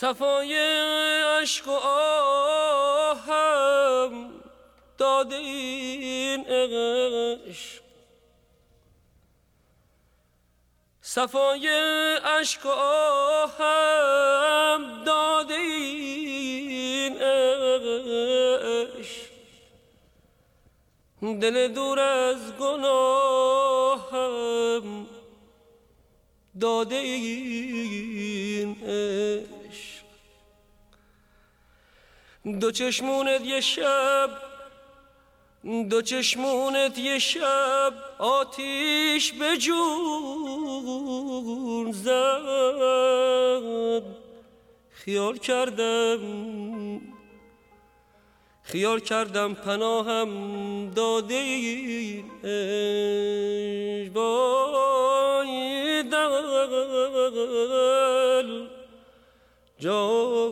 صفای عشق و آهم داده این عشق. صفای عشق و آهم داده این عشق. دل دور از گناهم داده این عشق. دو چشمونت یه شب دو چشمونت یه شب آتیش به جون زد خیال کردم خیال کردم پناهم داده ای بای جانم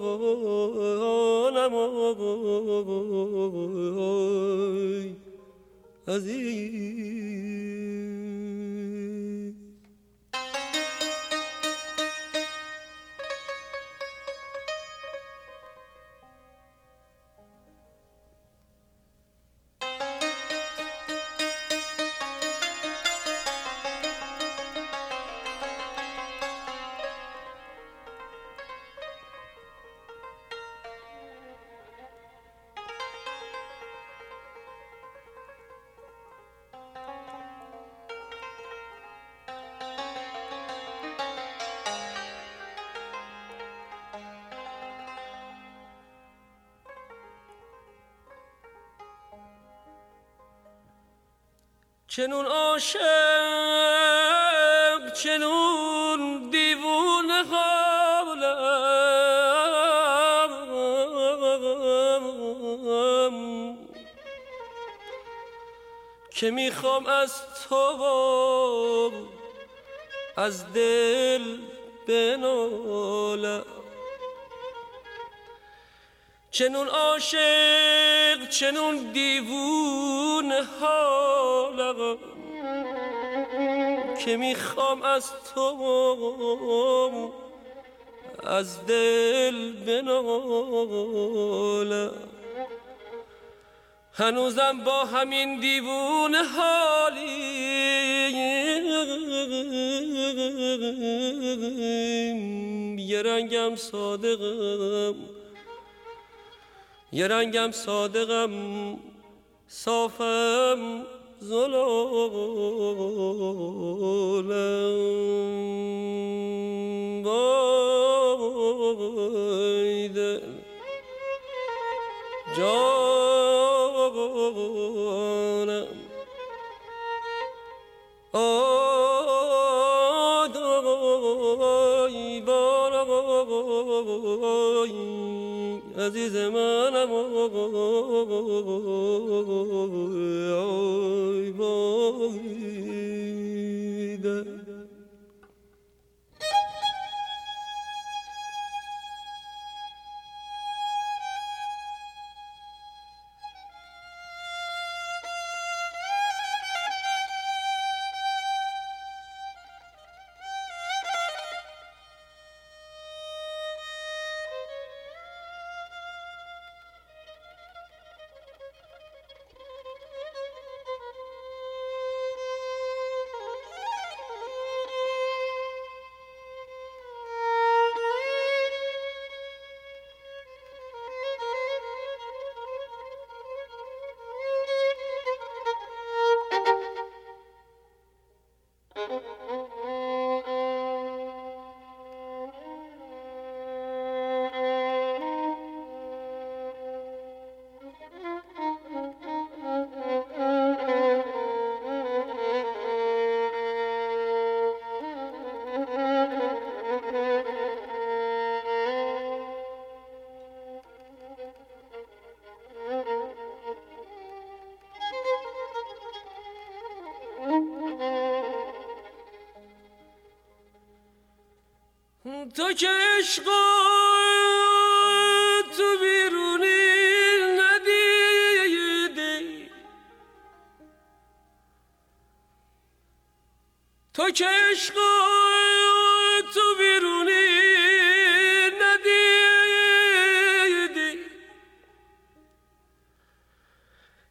عزیز. چنون عاشق چنون دیوون حالم که می‌خوام از تو از دل بنالم. چنون عاشق چنون دیوون حالم که می‌خوام از تو از دل بنالم. هنوزم با همین دیوون حالی یه رنگم صادقم یه رنگم صادقم صافم. زلالم dön تو که عشق تو بیرونی ندیدی تو که عشق تو بیرونی ندیدی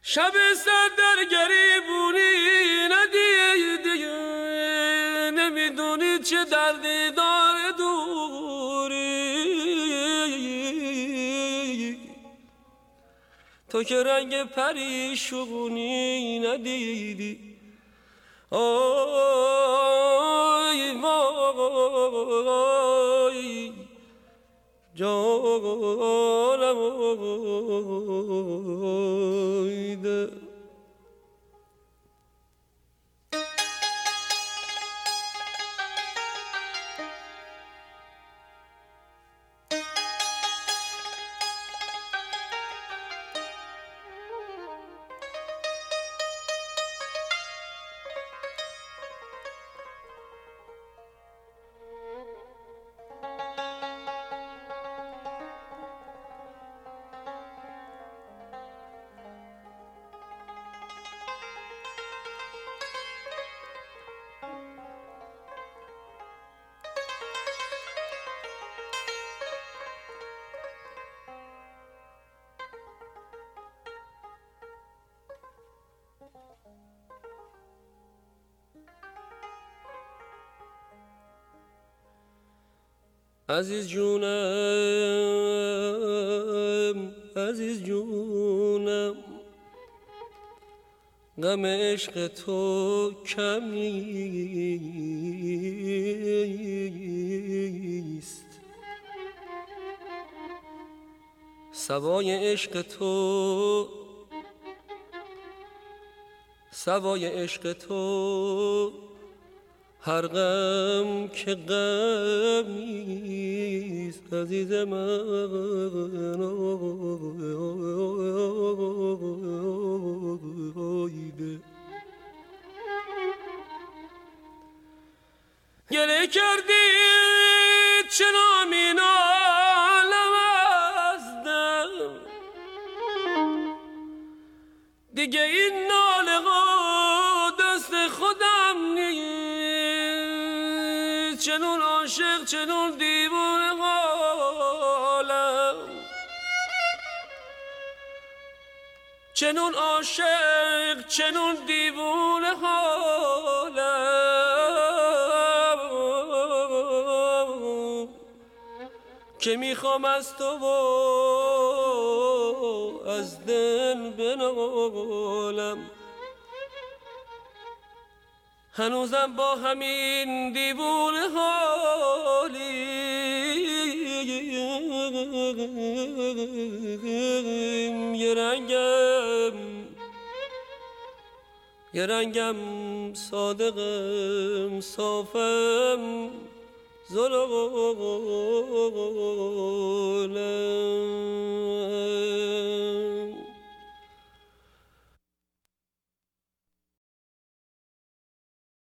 شب سر در گریبونی ندیدی نمی‌دونی چه دردی داری تو که رنگ پریشونی ندیدی. آی وای جانم عزیز جونم عزیز جونم غم عشق تو کم نیست سوای عشق تو سوای عشق تو هر غم که غمیست عزیز من گله کردی چنان می از دیگه این ناله عاشق چنون دیوونه حالم چنون عاشق چنون دیوونه حالم که می‌خوام از تو و از دل بنالم. هنوزم با همین دیوون حالی. یه رنگم یه رنگم صادقم صافم زلالم.